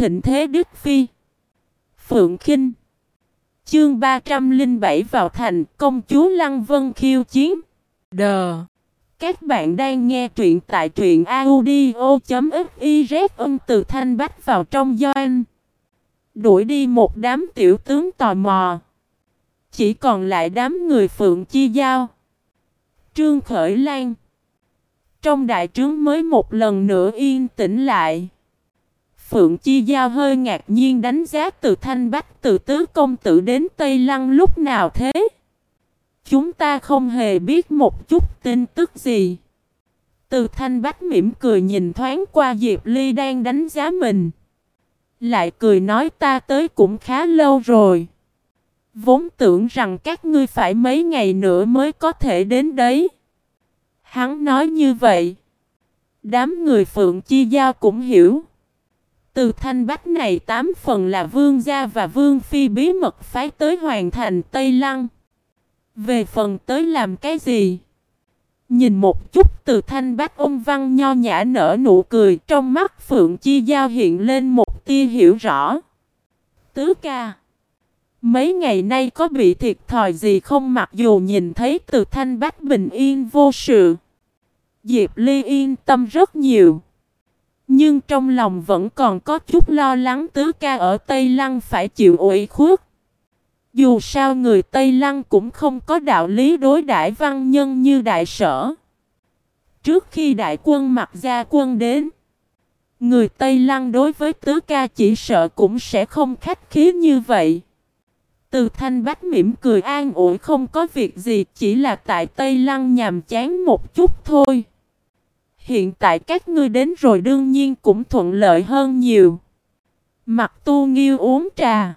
thịnh thế Đức Phi. Phượng Kinh Chương 307 vào thành, công chúa Lăng Vân khiêu chiến. Đờ. Các bạn đang nghe truyện tại truyện audio.xyz ân từ thanh bách vào trong doanh. Đuổi đi một đám tiểu tướng tò mò. Chỉ còn lại đám người Phượng Chi Giao. Trương Khởi Lan. Trong đại trướng mới một lần nữa yên tĩnh lại. Phượng Chi Giao hơi ngạc nhiên đánh giá từ Thanh Bách, từ Tứ Công Tử đến Tây Lăng lúc nào thế. Chúng ta không hề biết một chút tin tức gì. Từ Thanh Bách mỉm cười nhìn thoáng qua Diệp Ly đang đánh giá mình. Lại cười nói ta tới cũng khá lâu rồi. Vốn tưởng rằng các ngươi phải mấy ngày nữa mới có thể đến đấy. Hắn nói như vậy. Đám người Phượng Chi Giao cũng hiểu. Từ thanh bách này tám phần là vương gia và vương phi bí mật phái tới hoàn thành Tây Lăng. Về phần tới làm cái gì? Nhìn một chút từ thanh bách ôn văn nho nhã nở nụ cười, trong mắt Phượng Chi Giao hiện lên một tia hiểu rõ. Tứ ca. Mấy ngày nay có bị thiệt thòi gì không mặc dù nhìn thấy từ thanh bách bình yên vô sự. Diệp Ly yên tâm rất nhiều. Nhưng trong lòng vẫn còn có chút lo lắng tứ ca ở Tây Lăng phải chịu ủy khuất. Dù sao người Tây Lăng cũng không có đạo lý đối đãi văn nhân như đại sở. Trước khi đại quân mặc gia quân đến, người Tây Lăng đối với tứ ca chỉ sợ cũng sẽ không khách khí như vậy. Từ thanh bách mỉm cười an ủi không có việc gì chỉ là tại Tây Lăng nhàm chán một chút thôi. Hiện tại các ngươi đến rồi đương nhiên cũng thuận lợi hơn nhiều. Mặt tu nghiêu uống trà.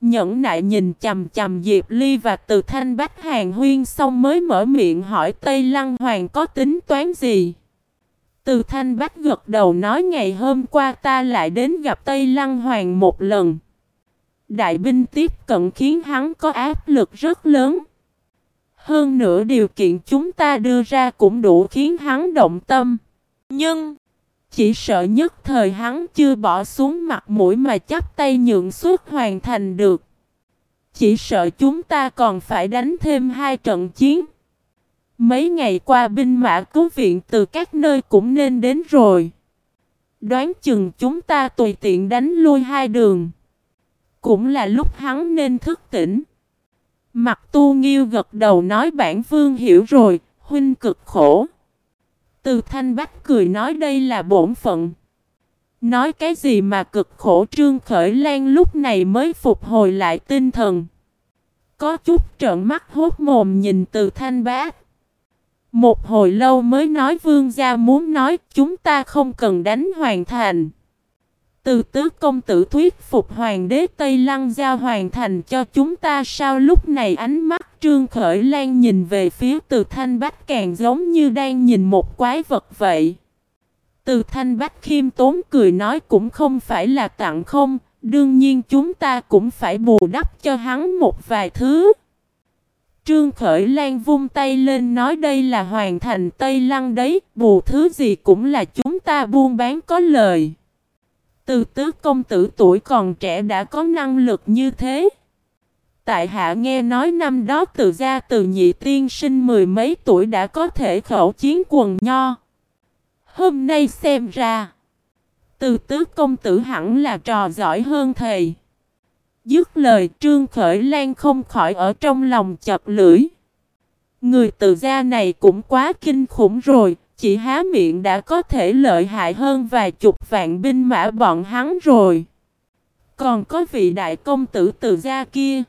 Nhẫn nại nhìn chầm chầm Diệp Ly và từ thanh bách hàng huyên xong mới mở miệng hỏi Tây Lăng Hoàng có tính toán gì. Từ thanh bách gật đầu nói ngày hôm qua ta lại đến gặp Tây Lăng Hoàng một lần. Đại binh tiếp cận khiến hắn có áp lực rất lớn. Hơn nữa điều kiện chúng ta đưa ra cũng đủ khiến hắn động tâm. Nhưng, chỉ sợ nhất thời hắn chưa bỏ xuống mặt mũi mà chắp tay nhượng suốt hoàn thành được. Chỉ sợ chúng ta còn phải đánh thêm hai trận chiến. Mấy ngày qua binh mã cứu viện từ các nơi cũng nên đến rồi. Đoán chừng chúng ta tùy tiện đánh lui hai đường. Cũng là lúc hắn nên thức tỉnh. Mặt tu nghiêu gật đầu nói bản vương hiểu rồi, huynh cực khổ. Từ thanh bách cười nói đây là bổn phận. Nói cái gì mà cực khổ trương khởi lan lúc này mới phục hồi lại tinh thần. Có chút trợn mắt hốt mồm nhìn từ thanh bác. Một hồi lâu mới nói vương gia muốn nói chúng ta không cần đánh hoàn thành. Từ tứ công tử thuyết phục hoàng đế Tây Lăng giao hoàn thành cho chúng ta sao lúc này ánh mắt trương khởi lan nhìn về phía từ thanh bách càng giống như đang nhìn một quái vật vậy. Từ thanh bách khiêm tốn cười nói cũng không phải là tặng không, đương nhiên chúng ta cũng phải bù đắp cho hắn một vài thứ. Trương Khởi Lan vung tay lên nói đây là hoàn thành Tây Lăng đấy, bù thứ gì cũng là chúng ta buôn bán có lời. Từ tứ công tử tuổi còn trẻ đã có năng lực như thế. Tại hạ nghe nói năm đó từ gia từ nhị tiên sinh mười mấy tuổi đã có thể khẩu chiến quần nho. Hôm nay xem ra, từ tứ công tử hẳn là trò giỏi hơn thầy. Dứt lời trương khởi lan không khỏi ở trong lòng chập lưỡi. Người từ gia này cũng quá kinh khủng rồi, chỉ há miệng đã có thể lợi hại hơn vài chục vạn binh mã bọn hắn rồi. Còn có vị đại công tử từ gia kia.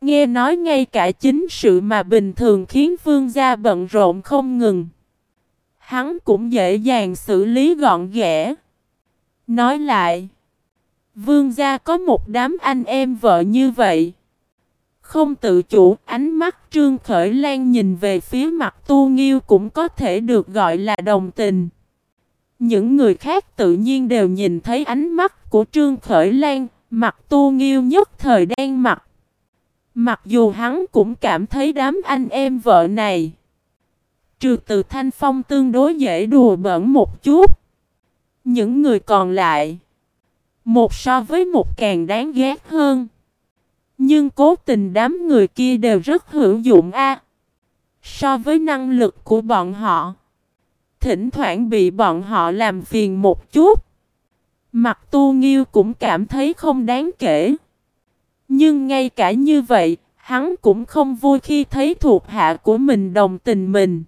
Nghe nói ngay cả chính sự mà bình thường khiến vương gia bận rộn không ngừng. Hắn cũng dễ dàng xử lý gọn ghẽ. Nói lại. Vương gia có một đám anh em vợ như vậy. Không tự chủ, ánh mắt Trương Khởi Lan nhìn về phía mặt Tu Nghiêu cũng có thể được gọi là đồng tình. Những người khác tự nhiên đều nhìn thấy ánh mắt của Trương Khởi Lan, mặt Tu Nghiêu nhất thời đen mặt. Mặc dù hắn cũng cảm thấy đám anh em vợ này, trừ từ Thanh Phong tương đối dễ đùa bẩn một chút. Những người còn lại Một so với một càng đáng ghét hơn. Nhưng cố tình đám người kia đều rất hữu dụng a. So với năng lực của bọn họ. Thỉnh thoảng bị bọn họ làm phiền một chút. Mặt tu nghiêu cũng cảm thấy không đáng kể. Nhưng ngay cả như vậy, hắn cũng không vui khi thấy thuộc hạ của mình đồng tình mình.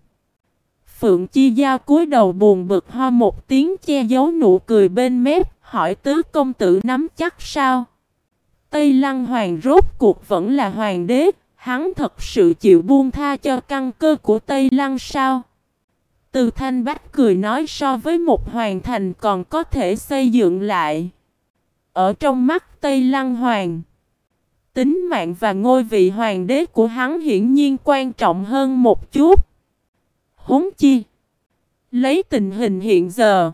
Phượng Chi Giao cúi đầu buồn bực ho một tiếng che giấu nụ cười bên mép, hỏi tứ công tử nắm chắc sao? Tây Lăng Hoàng rốt cuộc vẫn là hoàng đế, hắn thật sự chịu buông tha cho căn cơ của Tây Lăng sao? Từ Thanh Bách cười nói so với một hoàng thành còn có thể xây dựng lại. Ở trong mắt Tây Lăng Hoàng, tính mạng và ngôi vị hoàng đế của hắn hiển nhiên quan trọng hơn một chút. Huống chi, lấy tình hình hiện giờ,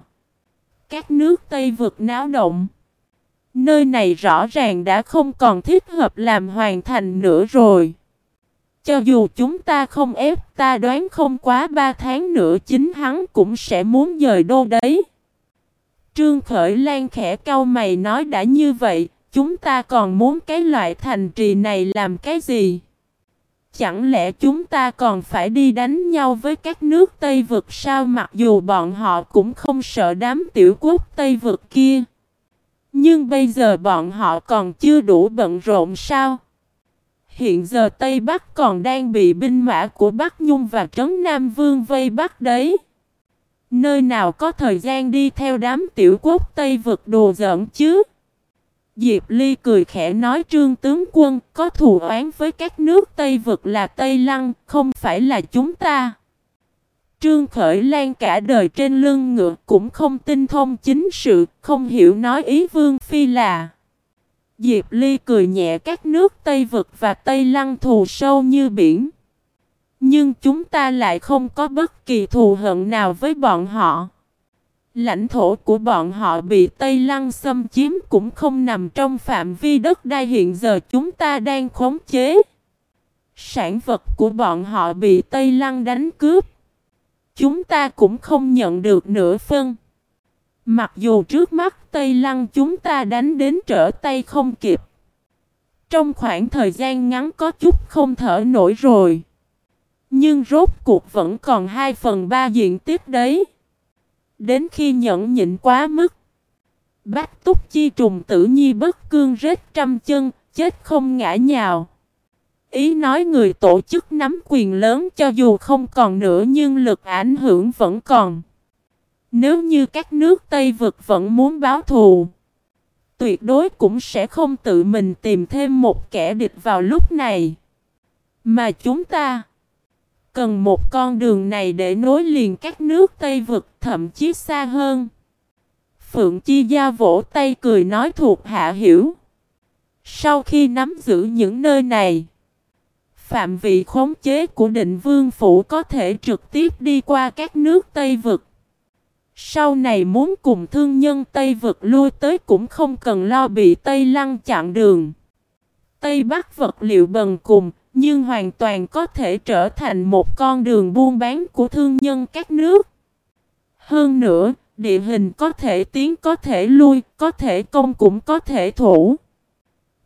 các nước Tây vực náo động. Nơi này rõ ràng đã không còn thích hợp làm hoàn thành nữa rồi. Cho dù chúng ta không ép ta đoán không quá ba tháng nữa chính hắn cũng sẽ muốn dời đô đấy. Trương Khởi Lan khẽ cau mày nói đã như vậy, chúng ta còn muốn cái loại thành trì này làm cái gì? Chẳng lẽ chúng ta còn phải đi đánh nhau với các nước Tây vực sao mặc dù bọn họ cũng không sợ đám tiểu quốc Tây vực kia. Nhưng bây giờ bọn họ còn chưa đủ bận rộn sao? Hiện giờ Tây Bắc còn đang bị binh mã của Bắc Nhung và Trấn Nam Vương vây bắt đấy. Nơi nào có thời gian đi theo đám tiểu quốc Tây vực đồ giỡn chứ? Diệp Ly cười khẽ nói trương tướng quân có thù oán với các nước Tây vực là Tây Lăng, không phải là chúng ta. Trương Khởi Lan cả đời trên lưng ngựa cũng không tinh thông chính sự, không hiểu nói ý Vương Phi là. Diệp Ly cười nhẹ các nước Tây Vực và Tây Lăng thù sâu như biển. Nhưng chúng ta lại không có bất kỳ thù hận nào với bọn họ. Lãnh thổ của bọn họ bị Tây Lăng xâm chiếm cũng không nằm trong phạm vi đất đai hiện giờ chúng ta đang khống chế. Sản vật của bọn họ bị Tây Lăng đánh cướp. Chúng ta cũng không nhận được nửa phân. Mặc dù trước mắt Tây Lăng chúng ta đánh đến trở tay không kịp. Trong khoảng thời gian ngắn có chút không thở nổi rồi. Nhưng rốt cuộc vẫn còn 2 phần 3 diện tích đấy. Đến khi nhẫn nhịn quá mức. Bách túc chi trùng tử nhi bất cương rết trăm chân, chết không ngã nhào. Ý nói người tổ chức nắm quyền lớn cho dù không còn nữa nhưng lực ảnh hưởng vẫn còn. Nếu như các nước Tây vực vẫn muốn báo thù, tuyệt đối cũng sẽ không tự mình tìm thêm một kẻ địch vào lúc này. Mà chúng ta cần một con đường này để nối liền các nước Tây vực thậm chí xa hơn. Phượng Chi Gia vỗ tay cười nói thuộc hạ hiểu. Sau khi nắm giữ những nơi này, phạm vị khống chế của định vương phủ có thể trực tiếp đi qua các nước Tây vực. Sau này muốn cùng thương nhân Tây vực lui tới cũng không cần lo bị Tây Lăng chặn đường. Tây Bắc vật liệu bần cùng, nhưng hoàn toàn có thể trở thành một con đường buôn bán của thương nhân các nước. Hơn nữa, địa hình có thể tiến có thể lui, có thể công cũng có thể thủ.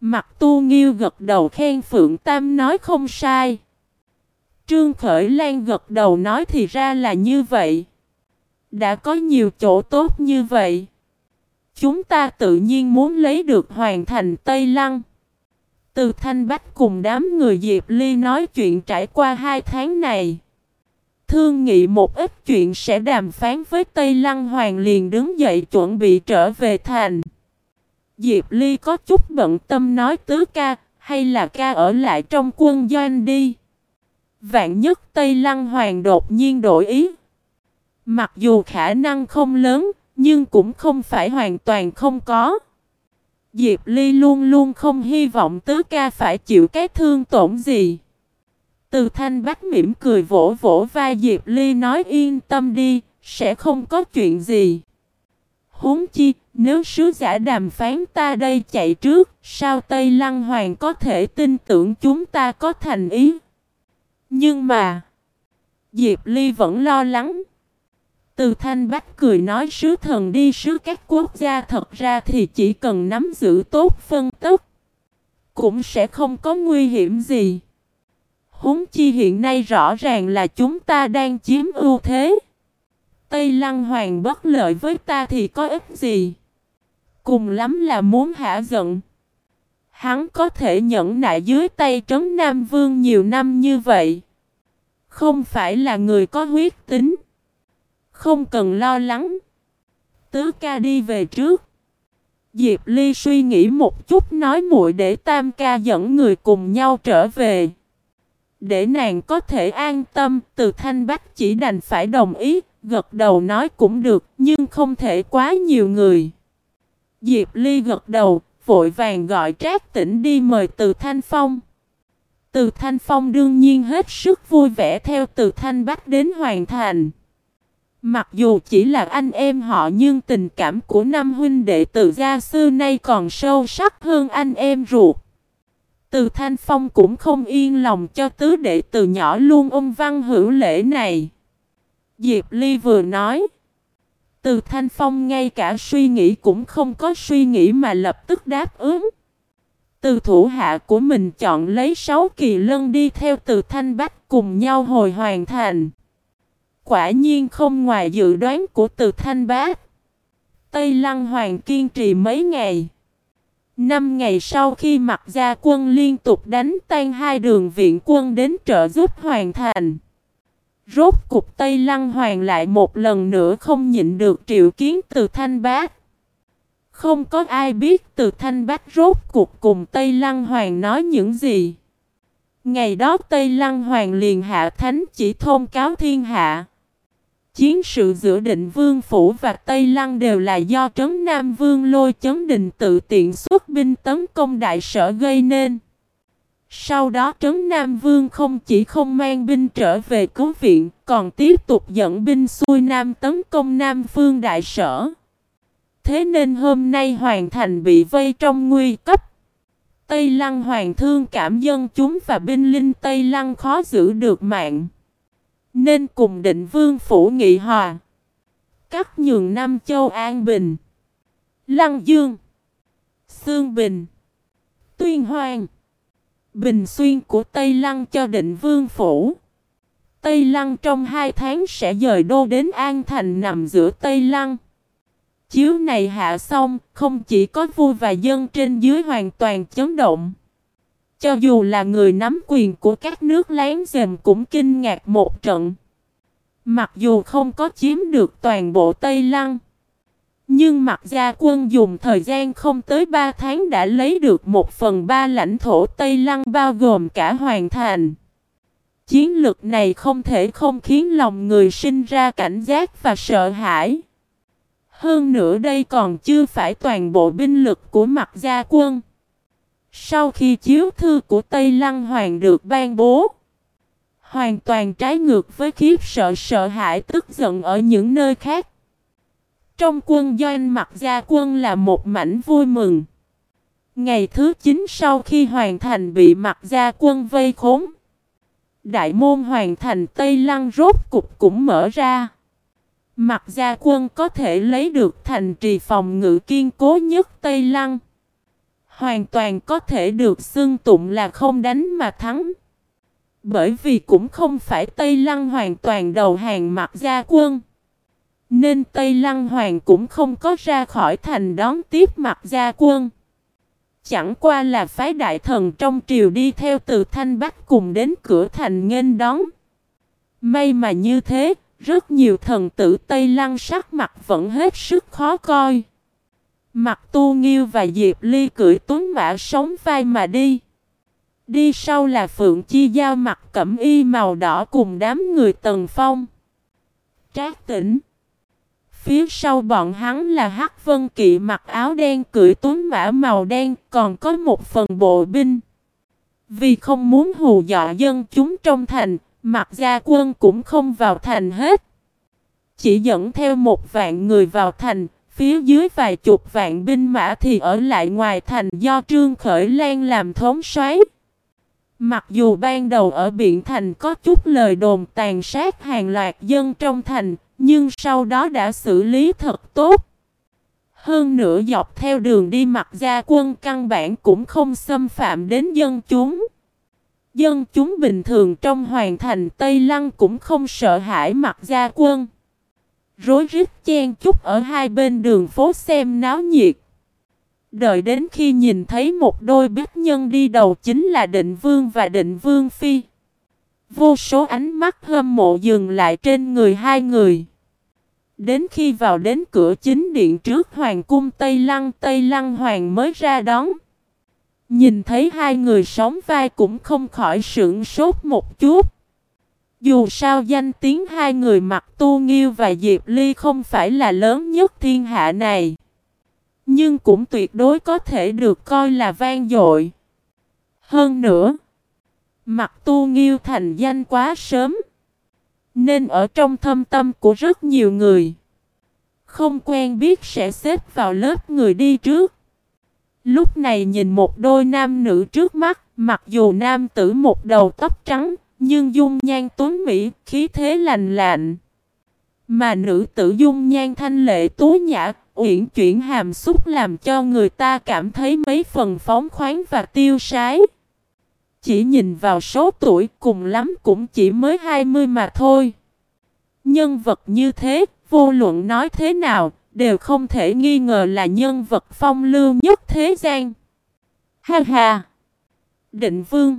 Mặt tu nghiêu gật đầu khen Phượng Tam nói không sai. Trương Khởi Lan gật đầu nói thì ra là như vậy. Đã có nhiều chỗ tốt như vậy. Chúng ta tự nhiên muốn lấy được hoàn thành Tây Lăng. Từ Thanh Bách cùng đám người Diệp Ly nói chuyện trải qua hai tháng này. Thương nghị một ít chuyện sẽ đàm phán với Tây Lăng Hoàng liền đứng dậy chuẩn bị trở về thành. Diệp Ly có chút bận tâm nói tứ ca, hay là ca ở lại trong quân doanh đi. Vạn nhất Tây Lăng Hoàng đột nhiên đổi ý. Mặc dù khả năng không lớn, nhưng cũng không phải hoàn toàn không có. Diệp Ly luôn luôn không hy vọng tứ ca phải chịu cái thương tổn gì. Từ thanh bách mỉm cười vỗ vỗ vai Diệp Ly nói yên tâm đi, sẽ không có chuyện gì. Huống chi, nếu sứ giả đàm phán ta đây chạy trước, sao Tây Lăng Hoàng có thể tin tưởng chúng ta có thành ý? Nhưng mà, Diệp Ly vẫn lo lắng. Từ Thanh Bách cười nói sứ thần đi sứ các quốc gia thật ra thì chỉ cần nắm giữ tốt phân tức. Cũng sẽ không có nguy hiểm gì. Huống chi hiện nay rõ ràng là chúng ta đang chiếm ưu thế. Tây Lăng Hoàng bất lợi với ta thì có ích gì? Cùng lắm là muốn hạ giận. Hắn có thể nhẫn nại dưới tay trấn Nam Vương nhiều năm như vậy. Không phải là người có huyết tính. Không cần lo lắng. Tứ ca đi về trước. Diệp Ly suy nghĩ một chút nói muội để tam ca dẫn người cùng nhau trở về. Để nàng có thể an tâm, từ thanh bách chỉ đành phải đồng ý, gật đầu nói cũng được, nhưng không thể quá nhiều người. Diệp Ly gật đầu, vội vàng gọi Trác Tĩnh đi mời Từ Thanh Phong. Từ Thanh Phong đương nhiên hết sức vui vẻ theo Từ Thanh Bách đến Hoàn Thành. Mặc dù chỉ là anh em họ nhưng tình cảm của năm huynh đệ từ gia xưa nay còn sâu sắc hơn anh em ruột. Từ Thanh Phong cũng không yên lòng cho tứ đệ từ nhỏ luôn ôm văn hữu lễ này. Diệp Ly vừa nói. Từ Thanh Phong ngay cả suy nghĩ cũng không có suy nghĩ mà lập tức đáp ứng. Từ thủ hạ của mình chọn lấy 6 kỳ lân đi theo từ Thanh Bách cùng nhau hồi hoàn thành. Quả nhiên không ngoài dự đoán của từ Thanh Bách. Tây Lăng Hoàng kiên trì mấy ngày. Năm ngày sau khi mặc gia quân liên tục đánh tan hai đường viện quân đến trợ giúp hoàn thành. Rốt cục Tây Lăng Hoàng lại một lần nữa không nhịn được triệu kiến từ Thanh Bác. Không có ai biết từ Thanh Bác rốt cục cùng Tây Lăng Hoàng nói những gì. Ngày đó Tây Lăng Hoàng liền hạ thánh chỉ thông cáo thiên hạ. Chiến sự giữa định vương phủ và Tây Lăng đều là do trấn Nam Vương lôi chấn Định tự tiện xuất binh tấn công đại sở gây nên. Sau đó Trấn Nam Vương không chỉ không mang binh trở về cứu viện, còn tiếp tục dẫn binh xuôi Nam tấn công Nam Phương Đại Sở. Thế nên hôm nay Hoàng Thành bị vây trong nguy cấp. Tây Lăng Hoàng thương cảm dân chúng và binh linh Tây Lăng khó giữ được mạng. Nên cùng định vương phủ nghị hòa. Cắt nhường Nam Châu An Bình. Lăng Dương. Sương Bình. Tuyên Hoàng. Bình xuyên của Tây Lăng cho định vương phủ. Tây Lăng trong hai tháng sẽ dời đô đến An Thành nằm giữa Tây Lăng. Chiếu này hạ xong, không chỉ có vua và dân trên dưới hoàn toàn chấn động. Cho dù là người nắm quyền của các nước láng giềng cũng kinh ngạc một trận. Mặc dù không có chiếm được toàn bộ Tây Lăng. Nhưng mặt gia quân dùng thời gian không tới 3 tháng đã lấy được một phần ba lãnh thổ Tây Lăng bao gồm cả hoàn thành. Chiến lược này không thể không khiến lòng người sinh ra cảnh giác và sợ hãi. Hơn nữa đây còn chưa phải toàn bộ binh lực của mặt gia quân. Sau khi chiếu thư của Tây Lăng Hoàng được ban bố, hoàn toàn trái ngược với khiếp sợ sợ hãi tức giận ở những nơi khác. Trong quân doanh mặt gia quân là một mảnh vui mừng. Ngày thứ 9 sau khi hoàn thành bị mặt gia quân vây khốn. Đại môn hoàn thành Tây Lăng rốt cục cũng mở ra. Mặt gia quân có thể lấy được thành trì phòng ngự kiên cố nhất Tây Lăng. Hoàn toàn có thể được xưng tụng là không đánh mà thắng. Bởi vì cũng không phải Tây Lăng hoàn toàn đầu hàng mặt gia quân. Nên Tây Lăng Hoàng cũng không có ra khỏi thành đón tiếp mặt gia quân. Chẳng qua là phái đại thần trong triều đi theo từ Thanh Bắc cùng đến cửa thành nghênh đón. May mà như thế, rất nhiều thần tử Tây Lăng sắc mặt vẫn hết sức khó coi. Mặt tu nghiêu và Diệp Ly cưỡi tuấn mã sống vai mà đi. Đi sau là Phượng Chi Giao mặt cẩm y màu đỏ cùng đám người tần phong. Trác tỉnh. Phía sau bọn hắn là Hắc Vân Kỵ mặc áo đen cưỡi tuấn mã màu đen, còn có một phần bộ binh. Vì không muốn hù dọa dân chúng trong thành, mặc gia quân cũng không vào thành hết. Chỉ dẫn theo một vạn người vào thành, phía dưới vài chục vạn binh mã thì ở lại ngoài thành do Trương Khởi Lan làm thống soái. Mặc dù ban đầu ở Biện Thành có chút lời đồn tàn sát hàng loạt dân trong thành, nhưng sau đó đã xử lý thật tốt. Hơn nữa dọc theo đường đi mặt gia quân căn bản cũng không xâm phạm đến dân chúng. Dân chúng bình thường trong hoàng thành Tây Lăng cũng không sợ hãi mặt gia quân. Rối rít chen chúc ở hai bên đường phố xem náo nhiệt. Đợi đến khi nhìn thấy một đôi bích nhân đi đầu chính là định vương và định vương phi. Vô số ánh mắt hâm mộ dừng lại trên người hai người. Đến khi vào đến cửa chính điện trước Hoàng cung Tây Lăng Tây Lăng Hoàng mới ra đón. Nhìn thấy hai người sống vai cũng không khỏi sững sốt một chút. Dù sao danh tiếng hai người mặc tu nghiêu và Diệp Ly không phải là lớn nhất thiên hạ này. Nhưng cũng tuyệt đối có thể được coi là vang dội. Hơn nữa, mặt tu nghiêu thành danh quá sớm. Nên ở trong thâm tâm của rất nhiều người. Không quen biết sẽ xếp vào lớp người đi trước. Lúc này nhìn một đôi nam nữ trước mắt, mặc dù nam tử một đầu tóc trắng, nhưng dung nhan tuấn mỹ, khí thế lành lạnh. Mà nữ tử dung nhan thanh lệ tú nhã, uyển chuyển hàm xúc làm cho người ta cảm thấy mấy phần phóng khoáng và tiêu sái. Chỉ nhìn vào số tuổi cùng lắm cũng chỉ mới 20 mà thôi. Nhân vật như thế, vô luận nói thế nào, đều không thể nghi ngờ là nhân vật phong lưu nhất thế gian. Ha ha! Định Vương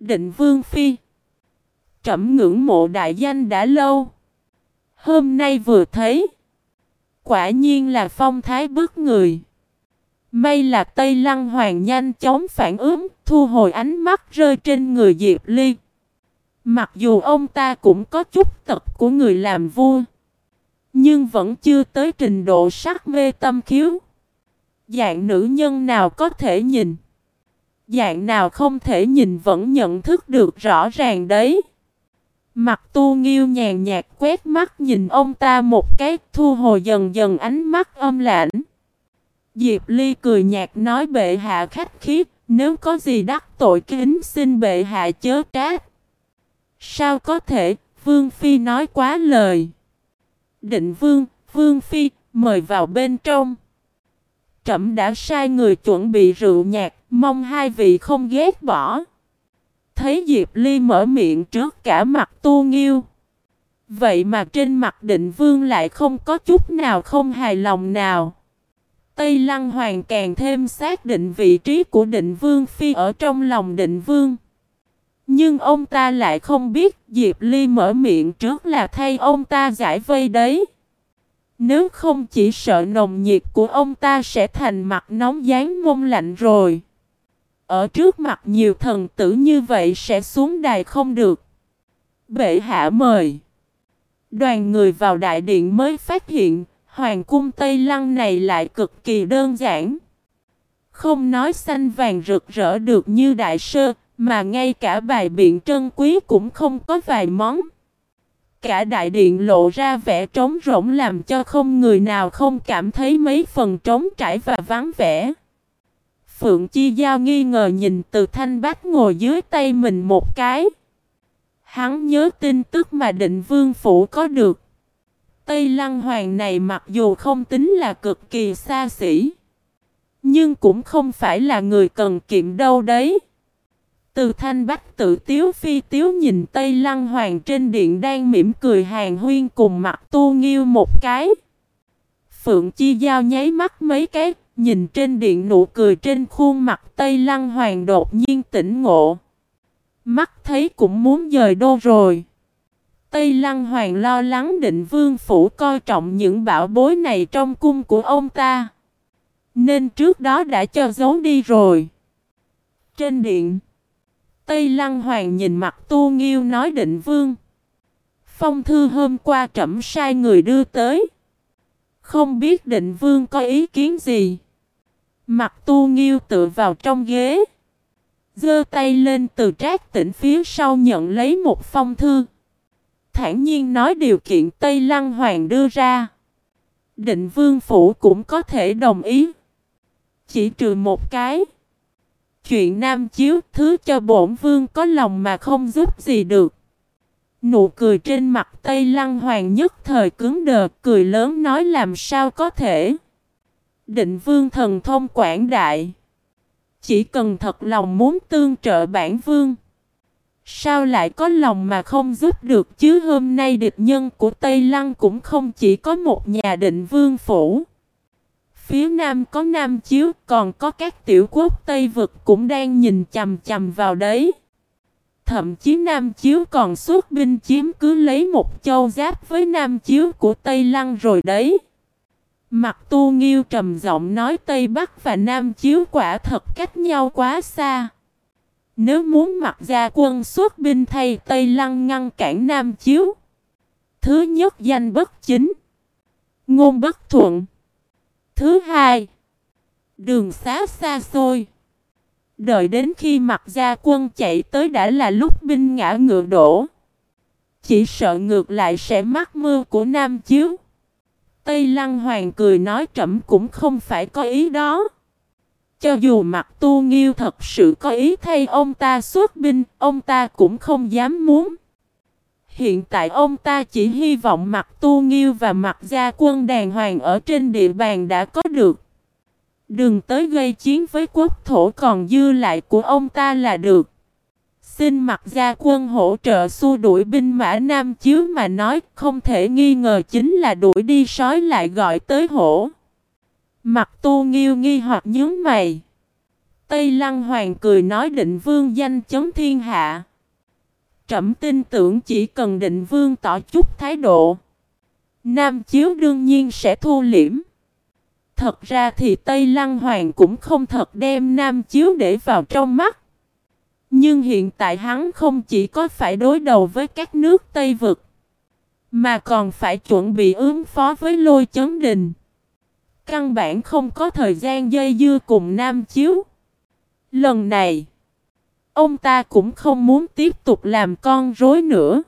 Định Vương Phi Trẩm ngưỡng mộ đại danh đã lâu. Hôm nay vừa thấy. Quả nhiên là phong thái bức người. May là Tây Lăng Hoàng nhanh chóng phản ứng, thu hồi ánh mắt rơi trên người Diệp Ly. Mặc dù ông ta cũng có chút tật của người làm vua, nhưng vẫn chưa tới trình độ sắc mê tâm khiếu. Dạng nữ nhân nào có thể nhìn, dạng nào không thể nhìn vẫn nhận thức được rõ ràng đấy. Mặt tu nghiêu nhàn nhạt quét mắt nhìn ông ta một cái thu hồi dần dần ánh mắt âm lãnh. Diệp Ly cười nhạt nói bệ hạ khách khí, nếu có gì đắc tội kính xin bệ hạ chớ trách. Sao có thể, Vương Phi nói quá lời. Định Vương, Vương Phi, mời vào bên trong. Trẩm đã sai người chuẩn bị rượu nhạt, mong hai vị không ghét bỏ thấy Diệp Ly mở miệng trước cả mặt tu nghiêu. Vậy mà trên mặt định vương lại không có chút nào không hài lòng nào. Tây Lăng Hoàng càng thêm xác định vị trí của định vương phi ở trong lòng định vương. Nhưng ông ta lại không biết Diệp Ly mở miệng trước là thay ông ta giải vây đấy. Nếu không chỉ sợ nồng nhiệt của ông ta sẽ thành mặt nóng dán mông lạnh rồi. Ở trước mặt nhiều thần tử như vậy sẽ xuống đài không được. Bệ hạ mời. Đoàn người vào đại điện mới phát hiện, hoàng cung Tây Lăng này lại cực kỳ đơn giản. Không nói xanh vàng rực rỡ được như đại sơ, mà ngay cả bài biện trân quý cũng không có vài món. Cả đại điện lộ ra vẻ trống rỗng làm cho không người nào không cảm thấy mấy phần trống trải và vắng vẻ. Phượng Chi Giao nghi ngờ nhìn từ thanh bách ngồi dưới tay mình một cái. Hắn nhớ tin tức mà định vương phủ có được. Tây Lăng Hoàng này mặc dù không tính là cực kỳ xa xỉ. Nhưng cũng không phải là người cần kiệm đâu đấy. Từ thanh bách tự tiếu phi tiếu nhìn Tây Lăng Hoàng trên điện đang mỉm cười hàng huyên cùng mặt tu nghiêu một cái. Phượng Chi Giao nháy mắt mấy cái, Nhìn trên điện nụ cười trên khuôn mặt Tây Lăng Hoàng đột nhiên tỉnh ngộ. Mắt thấy cũng muốn dời đô rồi. Tây Lăng Hoàng lo lắng định vương phủ coi trọng những bảo bối này trong cung của ông ta. Nên trước đó đã cho giấu đi rồi. Trên điện, Tây Lăng Hoàng nhìn mặt tu nghiêu nói định vương. Phong thư hôm qua trẫm sai người đưa tới. Không biết định vương có ý kiến gì. Mặt tu nghiêu tựa vào trong ghế. giơ tay lên từ trác tỉnh phía sau nhận lấy một phong thư. Thản nhiên nói điều kiện Tây Lăng Hoàng đưa ra. Định vương phủ cũng có thể đồng ý. Chỉ trừ một cái. Chuyện nam chiếu thứ cho bổn vương có lòng mà không giúp gì được. Nụ cười trên mặt Tây Lăng Hoàng nhất thời cứng đờ, cười lớn nói làm sao có thể. Định vương thần thông quảng đại. Chỉ cần thật lòng muốn tương trợ bản vương. Sao lại có lòng mà không giúp được chứ hôm nay địch nhân của Tây Lăng cũng không chỉ có một nhà định vương phủ. Phía nam có Nam Chiếu, còn có các tiểu quốc Tây Vực cũng đang nhìn chầm chầm vào đấy. Thậm chí Nam Chiếu còn xuất binh chiếm cứ lấy một châu giáp với Nam Chiếu của Tây Lăng rồi đấy. Mặt tu nghiêu trầm giọng nói Tây Bắc và Nam Chiếu quả thật cách nhau quá xa. Nếu muốn mặc gia quân xuất binh thay Tây Lăng ngăn cản Nam Chiếu. Thứ nhất, danh bất chính. Ngôn bất thuận. Thứ hai. Đường xá xa xôi. Đợi đến khi mặt gia quân chạy tới đã là lúc binh ngã ngựa đổ. Chỉ sợ ngược lại sẽ mắc mưa của Nam Chiếu. Tây Lăng Hoàng cười nói trẫm cũng không phải có ý đó. Cho dù mặt tu nghiêu thật sự có ý thay ông ta xuất binh, ông ta cũng không dám muốn. Hiện tại ông ta chỉ hy vọng mặt tu nghiêu và mặt gia quân đàng hoàng ở trên địa bàn đã có được. Đừng tới gây chiến với quốc thổ còn dư lại của ông ta là được. Xin mặt gia quân hỗ trợ xua đuổi binh mã Nam Chiếu mà nói không thể nghi ngờ chính là đuổi đi sói lại gọi tới hổ. Mặt tu nghiêu nghi hoặc nhướng mày. Tây Lăng Hoàng cười nói định vương danh chấm thiên hạ. Trẩm tin tưởng chỉ cần định vương tỏ chút thái độ. Nam Chiếu đương nhiên sẽ thu liễm. Thật ra thì Tây Lăng Hoàng cũng không thật đem Nam Chiếu để vào trong mắt. Nhưng hiện tại hắn không chỉ có phải đối đầu với các nước Tây Vực, mà còn phải chuẩn bị ứng phó với lôi chấn đình. Căn bản không có thời gian dây dưa cùng Nam Chiếu. Lần này, ông ta cũng không muốn tiếp tục làm con rối nữa.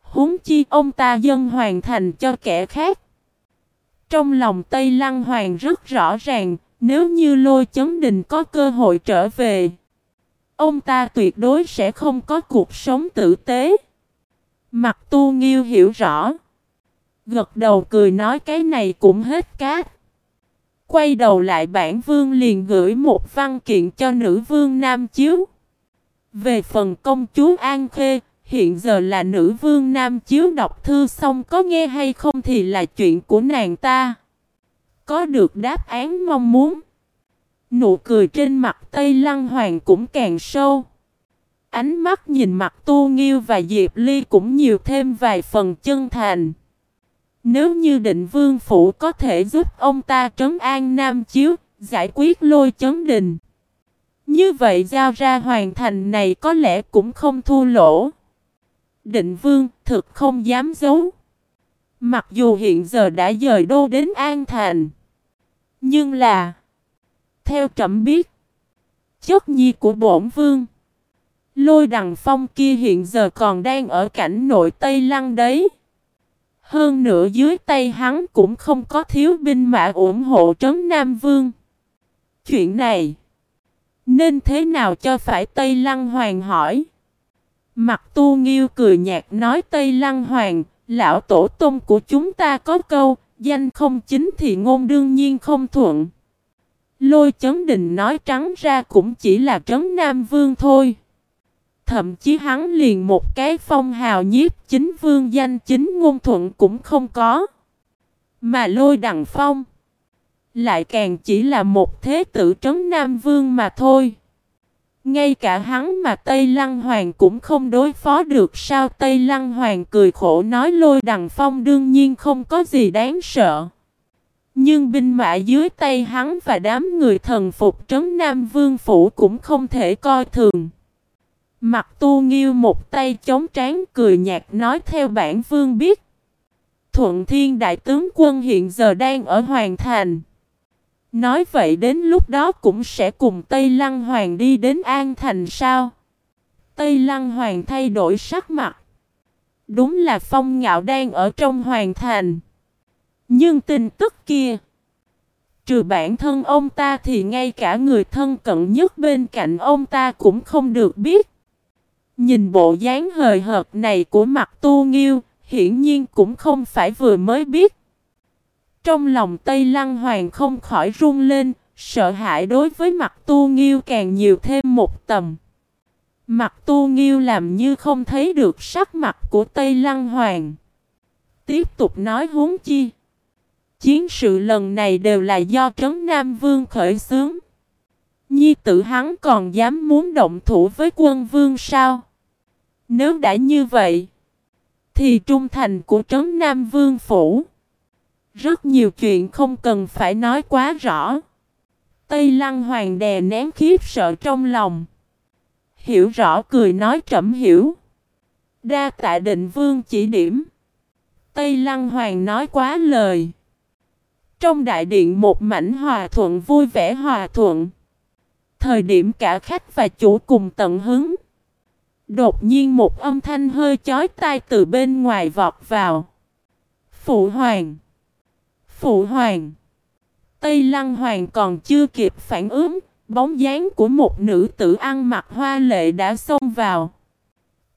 Huống chi ông ta dân hoàn thành cho kẻ khác. Trong lòng Tây Lăng Hoàng rất rõ ràng, nếu như lôi chấn đình có cơ hội trở về, ông ta tuyệt đối sẽ không có cuộc sống tử tế. Mặt tu nghiêu hiểu rõ. Gật đầu cười nói cái này cũng hết cát. Quay đầu lại bản vương liền gửi một văn kiện cho nữ vương Nam Chiếu. Về phần công chúa An Khê, hiện giờ là nữ vương Nam Chiếu đọc thư xong có nghe hay không thì là chuyện của nàng ta. Có được đáp án mong muốn. Nụ cười trên mặt Tây Lăng Hoàng cũng càng sâu. Ánh mắt nhìn mặt Tu Nghiêu và Diệp Ly cũng nhiều thêm vài phần chân thành. Nếu như định vương phủ có thể giúp ông ta trấn an Nam Chiếu, giải quyết lôi chấn đình. Như vậy giao ra hoàn thành này có lẽ cũng không thua lỗ. Định vương thực không dám giấu. Mặc dù hiện giờ đã dời đô đến An Thành. Nhưng là Theo trẫm biết Chất nhi của bổn vương Lôi đằng phong kia hiện giờ còn đang ở cảnh nội Tây Lăng đấy hơn nữa dưới tay hắn cũng không có thiếu binh mã ủng hộ trấn Nam Vương. Chuyện này nên thế nào cho phải Tây Lăng Hoàng hỏi. Mặt tu nghiêu cười nhạt nói Tây Lăng Hoàng, lão tổ tông của chúng ta có câu, danh không chính thì ngôn đương nhiên không thuận. Lôi chấn đình nói trắng ra cũng chỉ là trấn Nam Vương thôi. Thậm chí hắn liền một cái phong hào nhiếp chính vương danh chính ngôn thuận cũng không có. Mà lôi đằng phong. Lại càng chỉ là một thế tử trấn Nam Vương mà thôi. Ngay cả hắn mà Tây Lăng Hoàng cũng không đối phó được sao Tây Lăng Hoàng cười khổ nói lôi đằng phong đương nhiên không có gì đáng sợ. Nhưng binh mã dưới tay hắn và đám người thần phục trấn Nam Vương Phủ cũng không thể coi thường. Mặt tu nghiêu một tay chống trán cười nhạt nói theo bản vương biết. Thuận thiên đại tướng quân hiện giờ đang ở Hoàng Thành. Nói vậy đến lúc đó cũng sẽ cùng Tây Lăng Hoàng đi đến An Thành sao? Tây Lăng Hoàng thay đổi sắc mặt. Đúng là phong ngạo đang ở trong Hoàng Thành. Nhưng tin tức kia. Trừ bản thân ông ta thì ngay cả người thân cận nhất bên cạnh ông ta cũng không được biết. Nhìn bộ dáng hời hợt này của mặt tu nghiêu, hiển nhiên cũng không phải vừa mới biết. Trong lòng Tây Lăng Hoàng không khỏi run lên, sợ hãi đối với mặt tu nghiêu càng nhiều thêm một tầm. Mặt tu nghiêu làm như không thấy được sắc mặt của Tây Lăng Hoàng. Tiếp tục nói huống chi. Chiến sự lần này đều là do Trấn Nam Vương khởi xướng. Nhi tử hắn còn dám muốn động thủ với quân vương sao? Nếu đã như vậy, thì trung thành của Trấn Nam Vương Phủ. Rất nhiều chuyện không cần phải nói quá rõ. Tây Lăng Hoàng đè nén khiếp sợ trong lòng. Hiểu rõ cười nói trẫm hiểu. Đa tạ định vương chỉ điểm. Tây Lăng Hoàng nói quá lời. Trong đại điện một mảnh hòa thuận vui vẻ hòa thuận. Thời điểm cả khách và chủ cùng tận hứng. Đột nhiên một âm thanh hơi chói tai từ bên ngoài vọt vào. Phụ hoàng. Phụ hoàng. Tây Lăng Hoàng còn chưa kịp phản ứng, bóng dáng của một nữ tử ăn mặc hoa lệ đã xông vào.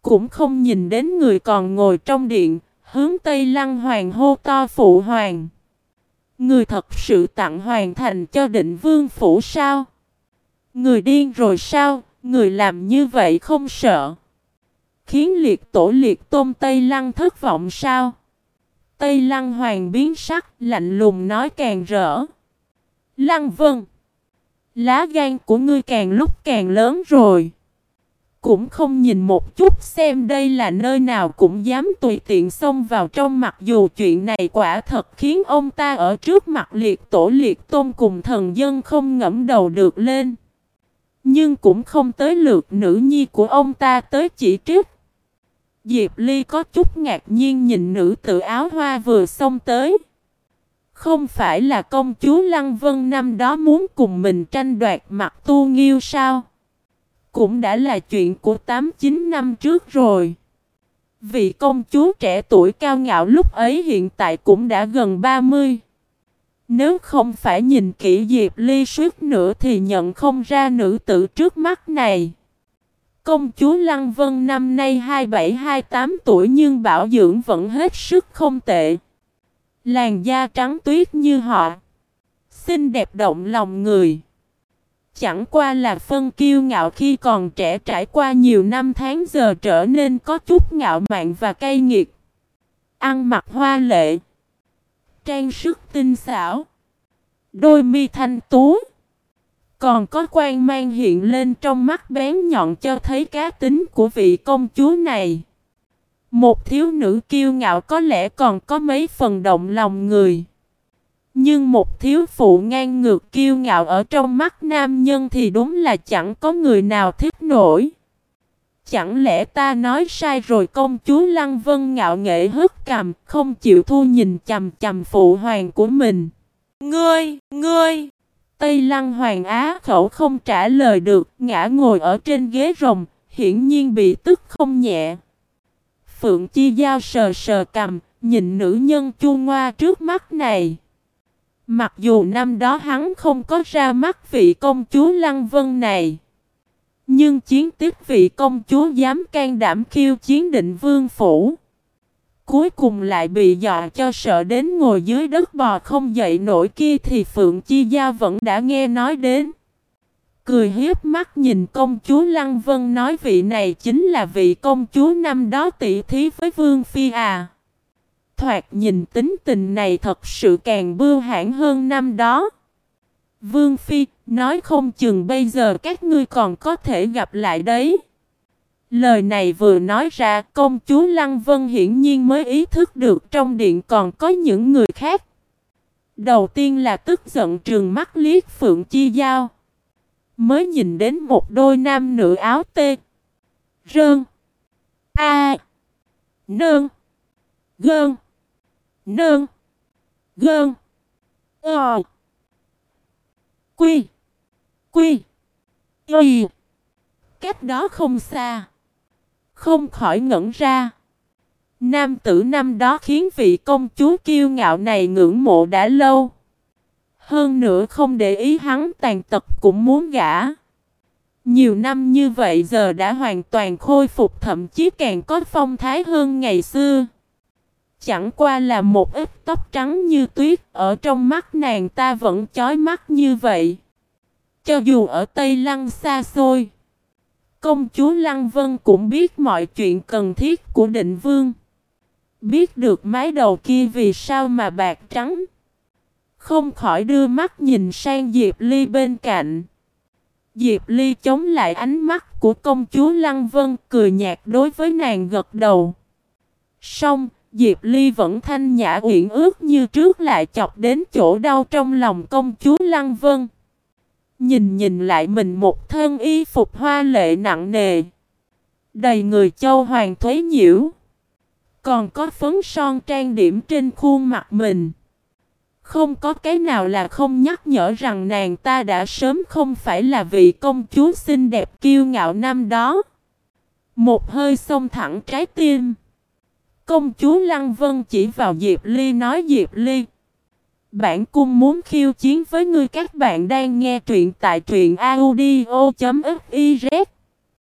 Cũng không nhìn đến người còn ngồi trong điện, hướng Tây Lăng Hoàng hô to phụ hoàng. Người thật sự tặng hoàng thành cho định vương phủ sao? Người điên rồi sao? Người làm như vậy không sợ. Khiến liệt tổ liệt tôn Tây Lăng thất vọng sao? Tây Lăng Hoàng biến sắc, lạnh lùng nói càng rỡ. Lăng Vân, lá gan của ngươi càng lúc càng lớn rồi. Cũng không nhìn một chút xem đây là nơi nào cũng dám tùy tiện xông vào trong mặc dù chuyện này quả thật khiến ông ta ở trước mặt liệt tổ liệt tôn cùng thần dân không ngẫm đầu được lên. Nhưng cũng không tới lượt nữ nhi của ông ta tới chỉ trích. Diệp Ly có chút ngạc nhiên nhìn nữ tự áo hoa vừa xông tới. Không phải là công chúa Lăng Vân năm đó muốn cùng mình tranh đoạt mặt tu nghiêu sao? Cũng đã là chuyện của 8-9 năm trước rồi. Vị công chúa trẻ tuổi cao ngạo lúc ấy hiện tại cũng đã gần 30. Nếu không phải nhìn kỹ Diệp Ly suốt nữa thì nhận không ra nữ tử trước mắt này. Công chúa Lăng Vân năm nay 27-28 tuổi nhưng bảo dưỡng vẫn hết sức không tệ. Làn da trắng tuyết như họ. Xinh đẹp động lòng người. Chẳng qua là phân kiêu ngạo khi còn trẻ trải qua nhiều năm tháng giờ trở nên có chút ngạo mạn và cay nghiệt. Ăn mặc hoa lệ. Trang sức tinh xảo. Đôi mi thanh tú. Còn có quan mang hiện lên trong mắt bén nhọn cho thấy cá tính của vị công chúa này. Một thiếu nữ kiêu ngạo có lẽ còn có mấy phần động lòng người. Nhưng một thiếu phụ ngang ngược kiêu ngạo ở trong mắt nam nhân thì đúng là chẳng có người nào thích nổi. Chẳng lẽ ta nói sai rồi công chúa Lăng Vân ngạo nghệ hất cằm không chịu thu nhìn chầm chầm phụ hoàng của mình. Ngươi, ngươi! Tây Lăng Hoàng Á khẩu không trả lời được, ngã ngồi ở trên ghế rồng, hiển nhiên bị tức không nhẹ. Phượng Chi Giao sờ sờ cầm, nhìn nữ nhân chu ngoa trước mắt này. Mặc dù năm đó hắn không có ra mắt vị công chúa Lăng Vân này. Nhưng chiến tiếp vị công chúa dám can đảm khiêu chiến định vương phủ. Cuối cùng lại bị dọa cho sợ đến ngồi dưới đất bò không dậy nổi kia thì Phượng Chi Gia vẫn đã nghe nói đến. Cười hiếp mắt nhìn công chúa Lăng Vân nói vị này chính là vị công chúa năm đó tỷ thí với Vương Phi à. Thoạt nhìn tính tình này thật sự càng bưu hãn hơn năm đó. Vương Phi, nói không chừng bây giờ các ngươi còn có thể gặp lại đấy. Lời này vừa nói ra, công chúa Lăng Vân hiển nhiên mới ý thức được trong điện còn có những người khác. Đầu tiên là tức giận trường mắt liếc Phượng Chi Giao. Mới nhìn đến một đôi nam nữ áo tê. Rơn. A. Nương. Gơn. Nương. Gơn. Ờ. Quy. Quy. Y. Cách đó không xa. Không khỏi ngẩn ra. Nam tử năm đó khiến vị công chúa kiêu ngạo này ngưỡng mộ đã lâu. Hơn nữa không để ý hắn tàn tật cũng muốn gả. Nhiều năm như vậy giờ đã hoàn toàn khôi phục thậm chí càng có phong thái hơn ngày xưa. Chẳng qua là một ít tóc trắng như tuyết ở trong mắt nàng ta vẫn chói mắt như vậy. Cho dù ở Tây Lăng xa xôi, công chúa Lăng Vân cũng biết mọi chuyện cần thiết của định vương. Biết được mái đầu kia vì sao mà bạc trắng. Không khỏi đưa mắt nhìn sang Diệp Ly bên cạnh. Diệp Ly chống lại ánh mắt của công chúa Lăng Vân cười nhạt đối với nàng gật đầu. Xong, Diệp Ly vẫn thanh nhã uyển ước như trước lại chọc đến chỗ đau trong lòng công chúa Lăng Vân. Nhìn nhìn lại mình một thân y phục hoa lệ nặng nề. Đầy người châu hoàng thuế nhiễu. Còn có phấn son trang điểm trên khuôn mặt mình. Không có cái nào là không nhắc nhở rằng nàng ta đã sớm không phải là vị công chúa xinh đẹp kiêu ngạo năm đó. Một hơi xông thẳng trái tim. Công chúa Lăng Vân chỉ vào Diệp Ly nói, Diệp Ly. Bản cung muốn khiêu chiến với ngươi, các bạn đang nghe truyện tại truyện audio.fif